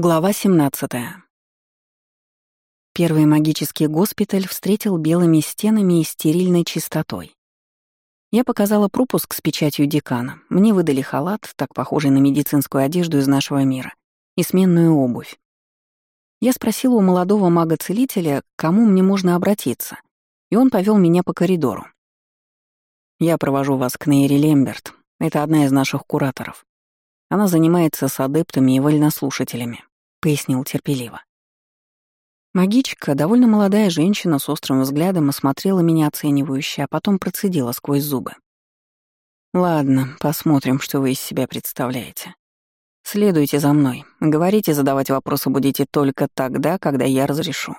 Глава 17. Первый магический госпиталь встретил белыми стенами и стерильной чистотой. Я показала пропуск с печатью декана. Мне выдали халат, так похожий на медицинскую одежду из нашего мира, и сменную обувь. Я спросила у молодого мага-целителя, к кому мне можно обратиться, и он повел меня по коридору. «Я провожу вас к Нейре Лемберт. Это одна из наших кураторов. Она занимается с адептами и вольнослушателями. — пояснил терпеливо. Магичка, довольно молодая женщина с острым взглядом, осмотрела меня оценивающе, а потом процедила сквозь зубы. «Ладно, посмотрим, что вы из себя представляете. Следуйте за мной. Говорите, задавать вопросы будете только тогда, когда я разрешу.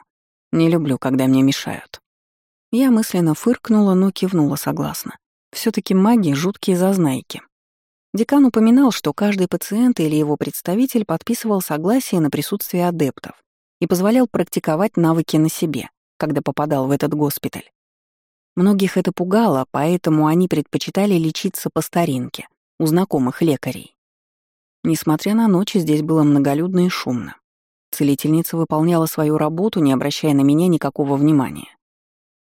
Не люблю, когда мне мешают». Я мысленно фыркнула, но кивнула согласно. все таки маги — жуткие зазнайки. Декан упоминал, что каждый пациент или его представитель подписывал согласие на присутствие адептов и позволял практиковать навыки на себе, когда попадал в этот госпиталь. Многих это пугало, поэтому они предпочитали лечиться по старинке, у знакомых лекарей. Несмотря на ночь, здесь было многолюдно и шумно. Целительница выполняла свою работу, не обращая на меня никакого внимания.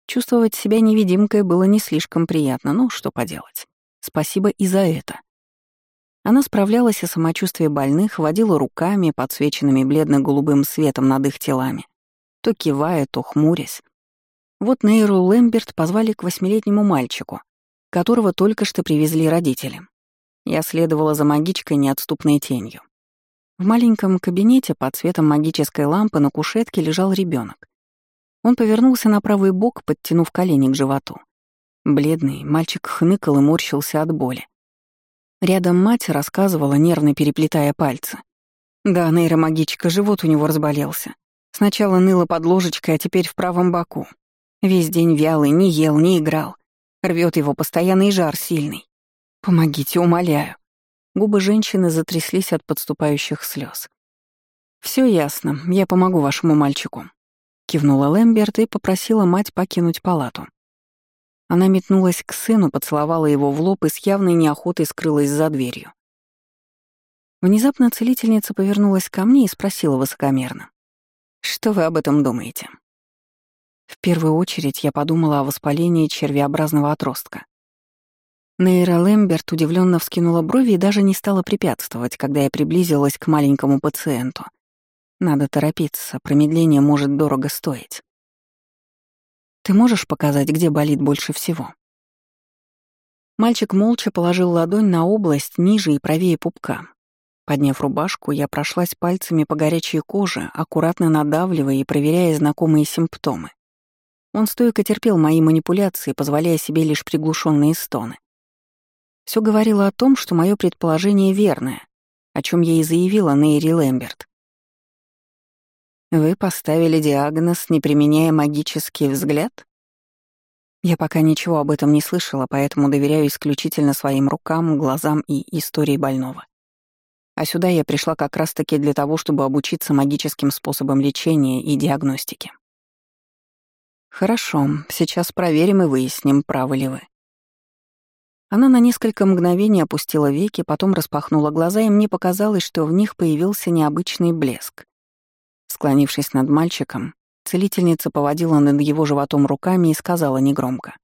Чувствовать себя невидимкой было не слишком приятно, но что поделать. Спасибо и за это. Она справлялась о самочувствии больных, водила руками, подсвеченными бледно-голубым светом над их телами, то кивая, то хмурясь. Вот Нейру Лэмберт позвали к восьмилетнему мальчику, которого только что привезли родители. Я следовала за магичкой неотступной тенью. В маленьком кабинете под светом магической лампы на кушетке лежал ребенок. Он повернулся на правый бок, подтянув колени к животу. Бледный, мальчик хныкал и морщился от боли. Рядом мать рассказывала, нервно переплетая пальцы. Да, нейромагичка, живот у него разболелся. Сначала ныло под ложечкой, а теперь в правом боку. Весь день вялый, не ел, не играл. Рвет его постоянный жар сильный. Помогите, умоляю. Губы женщины затряслись от подступающих слез. Все ясно, я помогу вашему мальчику. Кивнула Лэмберт и попросила мать покинуть палату. Она метнулась к сыну, поцеловала его в лоб и с явной неохотой скрылась за дверью. Внезапно целительница повернулась ко мне и спросила высокомерно. «Что вы об этом думаете?» В первую очередь я подумала о воспалении червеобразного отростка. Нейра Лэмберт удивленно вскинула брови и даже не стала препятствовать, когда я приблизилась к маленькому пациенту. Надо торопиться, промедление может дорого стоить. Ты можешь показать, где болит больше всего?» Мальчик молча положил ладонь на область ниже и правее пупка. Подняв рубашку, я прошлась пальцами по горячей коже, аккуратно надавливая и проверяя знакомые симптомы. Он стойко терпел мои манипуляции, позволяя себе лишь приглушенные стоны. Все говорило о том, что мое предположение верное, о чем я и заявила Нейри Лэмберт. Вы поставили диагноз, не применяя магический взгляд? Я пока ничего об этом не слышала, поэтому доверяю исключительно своим рукам, глазам и истории больного. А сюда я пришла как раз-таки для того, чтобы обучиться магическим способам лечения и диагностики. Хорошо, сейчас проверим и выясним, правы ли вы. Она на несколько мгновений опустила веки, потом распахнула глаза, и мне показалось, что в них появился необычный блеск. Склонившись над мальчиком, целительница поводила над его животом руками и сказала негромко.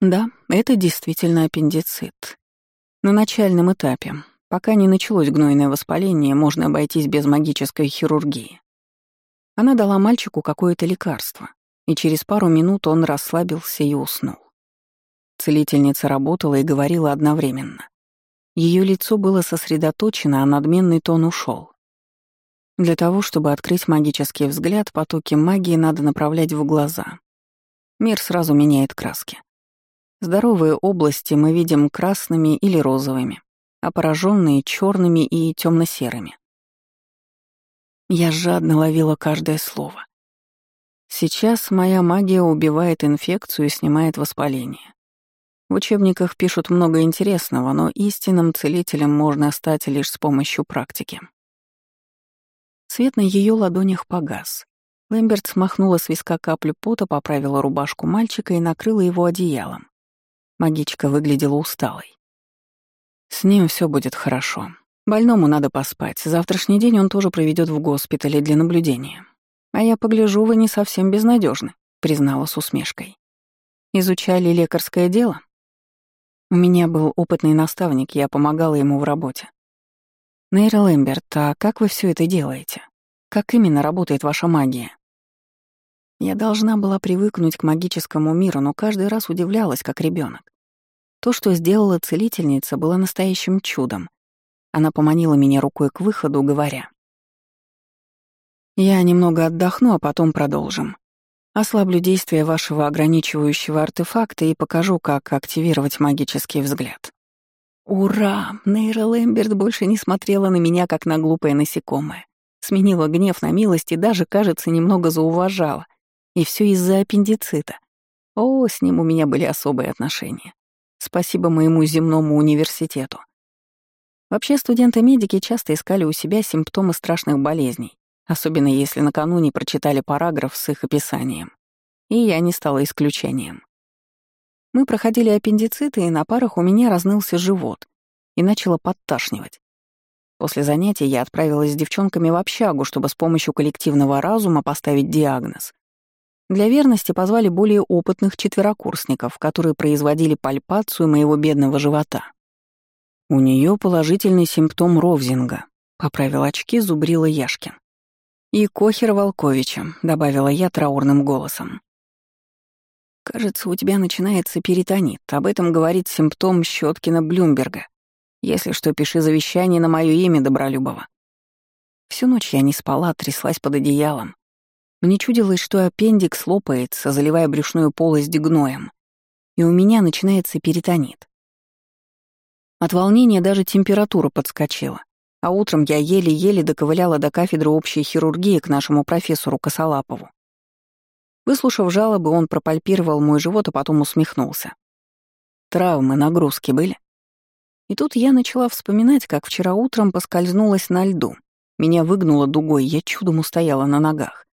«Да, это действительно аппендицит. На начальном этапе, пока не началось гнойное воспаление, можно обойтись без магической хирургии. Она дала мальчику какое-то лекарство, и через пару минут он расслабился и уснул. Целительница работала и говорила одновременно. Ее лицо было сосредоточено, а надменный тон ушел. Для того, чтобы открыть магический взгляд, потоки магии надо направлять в глаза. Мир сразу меняет краски. Здоровые области мы видим красными или розовыми, а пораженные — черными и темно-серыми. Я жадно ловила каждое слово. Сейчас моя магия убивает инфекцию и снимает воспаление. В учебниках пишут много интересного, но истинным целителем можно стать лишь с помощью практики. Свет на ее ладонях погас. Лэмберт смахнула с виска каплю пота, поправила рубашку мальчика и накрыла его одеялом. Магичка выглядела усталой. «С ним все будет хорошо. Больному надо поспать. Завтрашний день он тоже проведет в госпитале для наблюдения. А я погляжу, вы не совсем безнадежны, признала с усмешкой. Изучали лекарское дело? У меня был опытный наставник, я помогала ему в работе. Нейра Лэмберт, а как вы все это делаете? Как именно работает ваша магия? Я должна была привыкнуть к магическому миру, но каждый раз удивлялась, как ребенок. То, что сделала целительница, было настоящим чудом. Она поманила меня рукой к выходу, говоря. «Я немного отдохну, а потом продолжим. Ослаблю действие вашего ограничивающего артефакта и покажу, как активировать магический взгляд». Ура! Нейра Лэмберт больше не смотрела на меня, как на глупое насекомое. Сменила гнев на милость и даже, кажется, немного зауважала. И все из-за аппендицита. О, с ним у меня были особые отношения. Спасибо моему земному университету. Вообще студенты-медики часто искали у себя симптомы страшных болезней, особенно если накануне прочитали параграф с их описанием. И я не стала исключением. Мы проходили аппендициты, и на парах у меня разнылся живот и начало подташнивать. После занятий я отправилась с девчонками в общагу, чтобы с помощью коллективного разума поставить диагноз. Для верности позвали более опытных четверокурсников, которые производили пальпацию моего бедного живота. У нее положительный симптом Ровзинга, поправил очки, зубрила Яшкин. И Кохер Волковича, добавила я траурным голосом. Кажется, у тебя начинается перитонит. Об этом говорит симптом Щеткина Блюмберга. Если что, пиши завещание на мое имя Добролюбова. Всю ночь я не спала, тряслась под одеялом. Мне чудилось, что аппендикс лопается, заливая брюшную полость гноем. И у меня начинается перитонит. От волнения даже температура подскочила. А утром я еле-еле доковыляла до кафедры общей хирургии к нашему профессору Косолапову. Выслушав жалобы, он пропальпировал мой живот, а потом усмехнулся. Травмы, нагрузки были? И тут я начала вспоминать, как вчера утром поскользнулась на льду. Меня выгнуло дугой, я чудом устояла на ногах.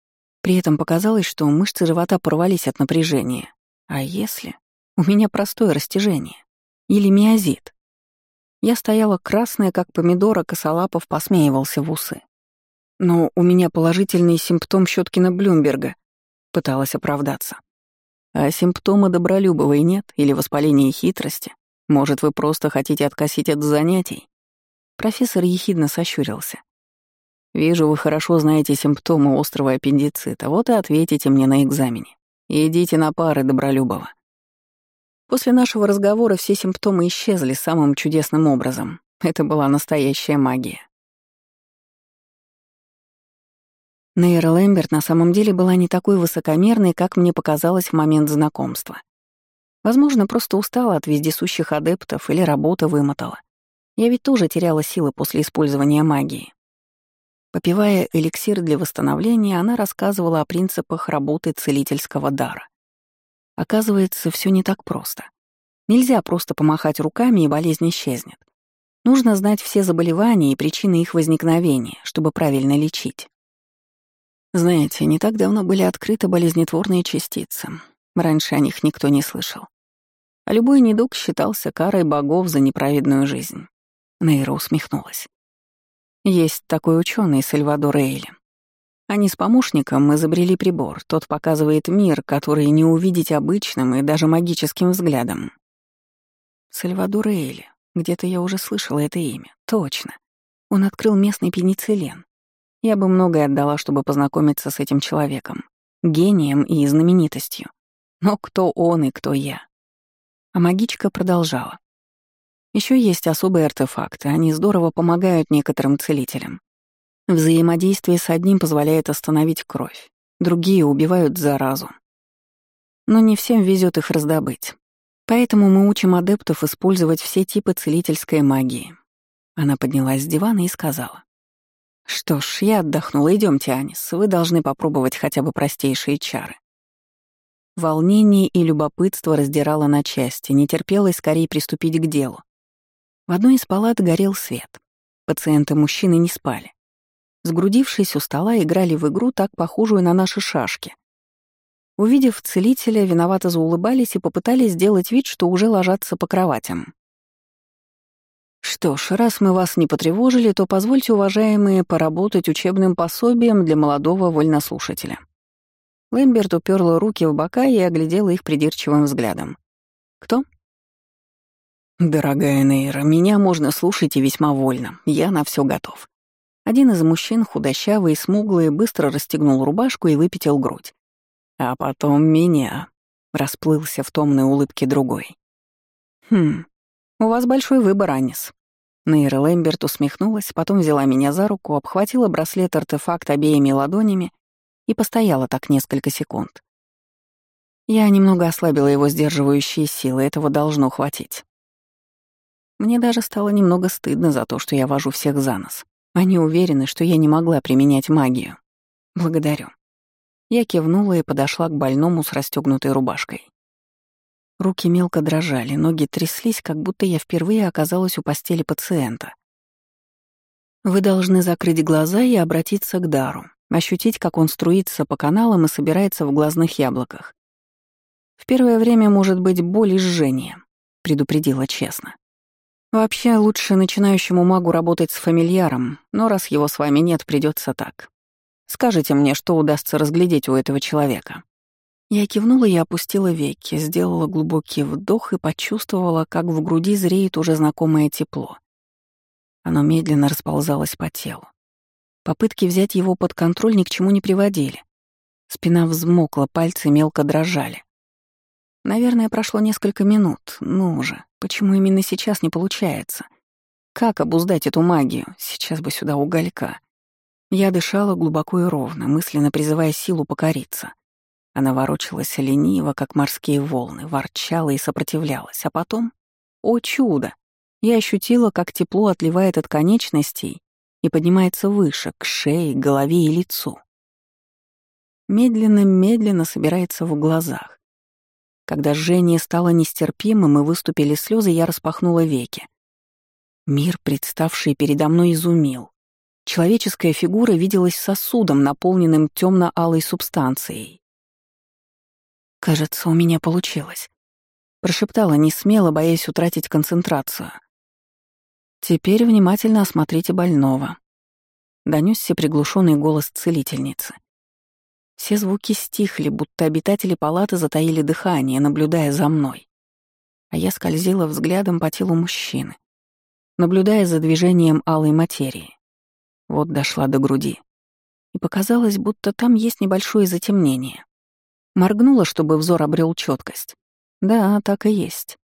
При этом показалось, что мышцы живота порвались от напряжения. А если? У меня простое растяжение. Или миозит. Я стояла красная, как помидора, косолапов посмеивался в усы. Но у меня положительный симптом Щеткина Блюмберга. Пыталась оправдаться. А симптомы Добролюбовой нет или воспаления хитрости? Может, вы просто хотите откосить от занятий? Профессор ехидно сощурился. «Вижу, вы хорошо знаете симптомы острого аппендицита, вот и ответите мне на экзамене. Идите на пары Добролюбова». После нашего разговора все симптомы исчезли самым чудесным образом. Это была настоящая магия. Нейра Лэмберт на самом деле была не такой высокомерной, как мне показалось в момент знакомства. Возможно, просто устала от вездесущих адептов или работа вымотала. Я ведь тоже теряла силы после использования магии. Попивая эликсир для восстановления, она рассказывала о принципах работы целительского дара. Оказывается, все не так просто. Нельзя просто помахать руками, и болезнь исчезнет. Нужно знать все заболевания и причины их возникновения, чтобы правильно лечить. Знаете, не так давно были открыты болезнетворные частицы. Раньше о них никто не слышал. А любой недуг считался карой богов за неправедную жизнь. Нейра усмехнулась. Есть такой ученый Сальвадор Эйли. Они с помощником изобрели прибор. Тот показывает мир, который не увидеть обычным и даже магическим взглядом. Сальвадор Эйли. Где-то я уже слышала это имя. Точно. Он открыл местный пенициллин. Я бы многое отдала, чтобы познакомиться с этим человеком. Гением и знаменитостью. Но кто он и кто я? А магичка продолжала. Еще есть особые артефакты, они здорово помогают некоторым целителям. Взаимодействие с одним позволяет остановить кровь, другие убивают заразу. Но не всем везет их раздобыть. Поэтому мы учим адептов использовать все типы целительской магии. Она поднялась с дивана и сказала. «Что ж, я отдохнула, идемте, Анис, вы должны попробовать хотя бы простейшие чары». Волнение и любопытство раздирало на части, не терпелось скорее приступить к делу. В одной из палат горел свет. Пациенты-мужчины не спали. Сгрудившись у стола, играли в игру, так похожую на наши шашки. Увидев целителя, виновато заулыбались и попытались сделать вид, что уже ложатся по кроватям. Что ж, раз мы вас не потревожили, то позвольте, уважаемые, поработать учебным пособием для молодого вольнослушателя. Лэмберт уперла руки в бока и оглядела их придирчивым взглядом. «Кто?» «Дорогая Нейра, меня можно слушать и весьма вольно. Я на все готов». Один из мужчин, худощавый и смуглый, быстро расстегнул рубашку и выпятил грудь. А потом меня. Расплылся в томной улыбке другой. «Хм, у вас большой выбор, Анис». Нейра Лэмберт усмехнулась, потом взяла меня за руку, обхватила браслет-артефакт обеими ладонями и постояла так несколько секунд. Я немного ослабила его сдерживающие силы, этого должно хватить. Мне даже стало немного стыдно за то, что я вожу всех за нос. Они уверены, что я не могла применять магию. Благодарю. Я кивнула и подошла к больному с расстегнутой рубашкой. Руки мелко дрожали, ноги тряслись, как будто я впервые оказалась у постели пациента. Вы должны закрыть глаза и обратиться к дару, ощутить, как он струится по каналам и собирается в глазных яблоках. В первое время может быть боль и жжение, предупредила честно. Вообще, лучше начинающему магу работать с фамильяром, но раз его с вами нет, придется так. Скажите мне, что удастся разглядеть у этого человека. Я кивнула и опустила веки, сделала глубокий вдох и почувствовала, как в груди зреет уже знакомое тепло. Оно медленно расползалось по телу. Попытки взять его под контроль ни к чему не приводили. Спина взмокла, пальцы мелко дрожали. Наверное, прошло несколько минут. Ну уже, почему именно сейчас не получается? Как обуздать эту магию? Сейчас бы сюда уголька. Я дышала глубоко и ровно, мысленно призывая силу покориться. Она ворочалась лениво, как морские волны, ворчала и сопротивлялась. А потом, о чудо, я ощутила, как тепло отливает от конечностей и поднимается выше, к шее, голове и лицу. Медленно-медленно собирается в глазах. Когда жжение стало нестерпимым и выступили слезы, я распахнула веки. Мир, представший передо мной, изумил. Человеческая фигура виделась сосудом, наполненным темно-алой субстанцией. «Кажется, у меня получилось», — прошептала несмело, боясь утратить концентрацию. «Теперь внимательно осмотрите больного», — донесся приглушенный голос целительницы. Все звуки стихли, будто обитатели палаты затаили дыхание, наблюдая за мной. А я скользила взглядом по телу мужчины, наблюдая за движением алой материи. Вот дошла до груди. И показалось, будто там есть небольшое затемнение. Моргнула, чтобы взор обрел четкость. Да, так и есть.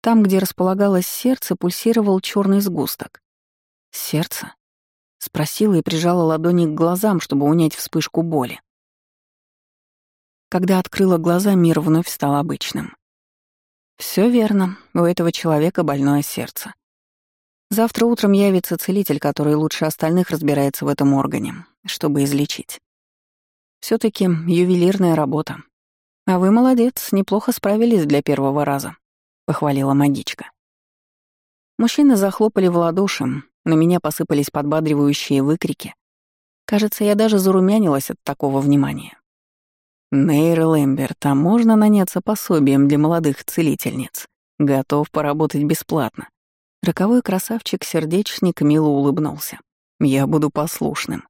Там, где располагалось сердце, пульсировал черный сгусток. Сердце? Спросила и прижала ладони к глазам, чтобы унять вспышку боли. Когда открыла глаза, мир вновь стал обычным. Все верно, у этого человека больное сердце. Завтра утром явится целитель, который лучше остальных разбирается в этом органе, чтобы излечить. Все таки ювелирная работа. А вы молодец, неплохо справились для первого раза, похвалила магичка. Мужчины захлопали в ладоши, на меня посыпались подбадривающие выкрики. Кажется, я даже зарумянилась от такого внимания. Нейр Лэмберт, а можно наняться пособием для молодых целительниц? Готов поработать бесплатно. Роковой красавчик-сердечник мило улыбнулся. «Я буду послушным».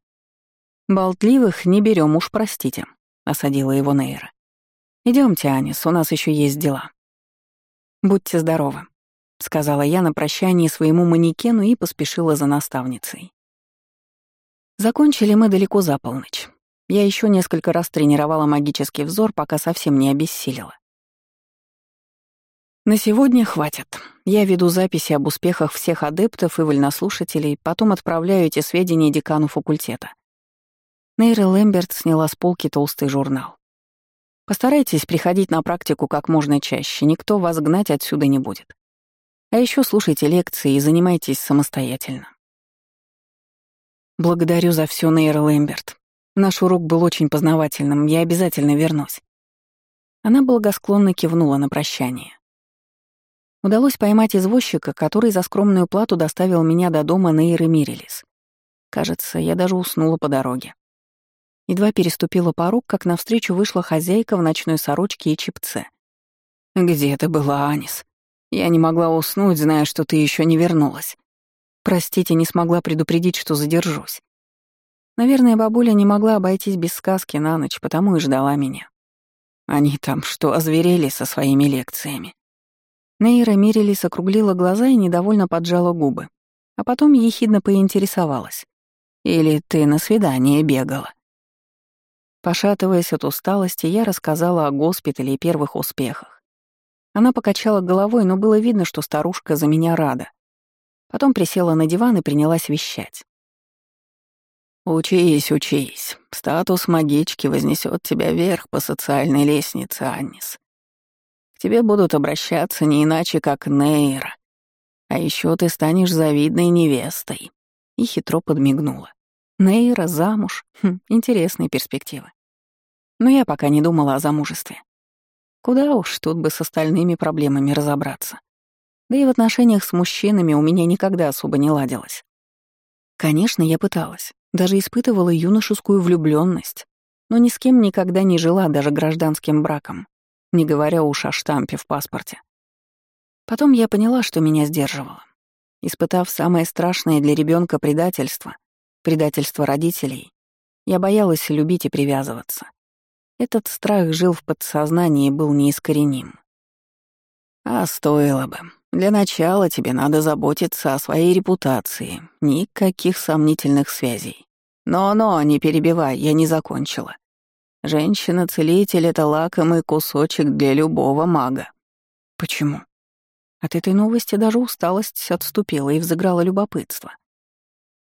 «Болтливых не берем, уж простите», — осадила его Нейра. Идемте, Анис, у нас еще есть дела». «Будьте здоровы», — сказала я на прощании своему манекену и поспешила за наставницей. Закончили мы далеко за полночь. Я еще несколько раз тренировала магический взор, пока совсем не обессилила. На сегодня хватит. Я веду записи об успехах всех адептов и вольнослушателей, потом отправляю эти сведения декану факультета. Нейра Лэмберт сняла с полки толстый журнал. Постарайтесь приходить на практику как можно чаще, никто вас гнать отсюда не будет. А еще слушайте лекции и занимайтесь самостоятельно. Благодарю за все, Нейра Лэмберт. Наш урок был очень познавательным, я обязательно вернусь. Она благосклонно кивнула на прощание. Удалось поймать извозчика, который за скромную плату доставил меня до дома Нейры Мирелис. Кажется, я даже уснула по дороге. Едва переступила порог, как навстречу вышла хозяйка в ночной сорочке и чипце. «Где ты была, Анис?» Я не могла уснуть, зная, что ты еще не вернулась. Простите, не смогла предупредить, что задержусь. Наверное, бабуля не могла обойтись без сказки на ночь, потому и ждала меня. Они там что, озверели со своими лекциями? Нейра Мирелис округлила глаза и недовольно поджала губы, а потом ехидно поинтересовалась. «Или ты на свидание бегала?» Пошатываясь от усталости, я рассказала о госпитале и первых успехах. Она покачала головой, но было видно, что старушка за меня рада. Потом присела на диван и принялась вещать. «Учись, учись. Статус магички вознесет тебя вверх по социальной лестнице, Аннис. К тебе будут обращаться не иначе, как Нейра. А еще ты станешь завидной невестой». И хитро подмигнула. Нейра замуж. Хм, интересные перспективы. Но я пока не думала о замужестве. Куда уж тут бы с остальными проблемами разобраться. Да и в отношениях с мужчинами у меня никогда особо не ладилось. Конечно, я пыталась, даже испытывала юношескую влюбленность, но ни с кем никогда не жила даже гражданским браком не говоря уж о штампе в паспорте. Потом я поняла, что меня сдерживало. Испытав самое страшное для ребенка предательство, предательство родителей, я боялась любить и привязываться. Этот страх жил в подсознании и был неискореним. А стоило бы. Для начала тебе надо заботиться о своей репутации. Никаких сомнительных связей. Но-но, не перебивай, я не закончила. Женщина-целитель — это лакомый кусочек для любого мага. Почему? От этой новости даже усталость отступила и взыграло любопытство.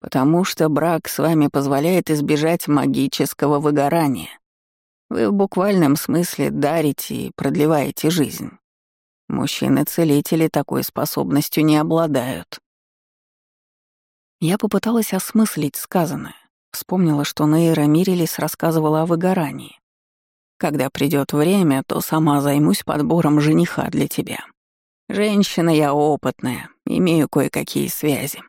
Потому что брак с вами позволяет избежать магического выгорания. Вы в буквальном смысле дарите и продлеваете жизнь. Мужчины-целители такой способностью не обладают. Я попыталась осмыслить сказанное. Вспомнила, что Нейра Мирилис рассказывала о выгорании. «Когда придет время, то сама займусь подбором жениха для тебя. Женщина я опытная, имею кое-какие связи».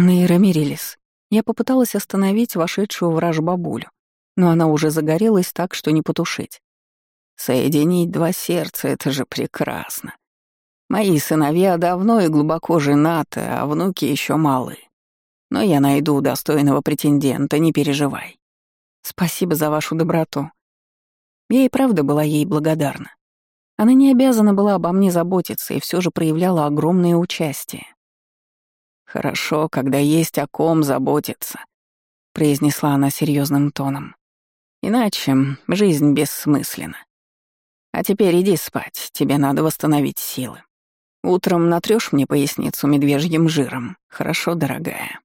Нейра Мирилис. Я попыталась остановить вошедшую враж бабулю, но она уже загорелась так, что не потушить. Соединить два сердца — это же прекрасно. Мои сыновья давно и глубоко женаты, а внуки еще малые. Но я найду достойного претендента, не переживай. Спасибо за вашу доброту. Я и правда была ей благодарна. Она не обязана была обо мне заботиться и все же проявляла огромное участие. «Хорошо, когда есть о ком заботиться», — произнесла она серьезным тоном. «Иначе жизнь бессмысленна. А теперь иди спать, тебе надо восстановить силы. Утром натрёшь мне поясницу медвежьим жиром, хорошо, дорогая?»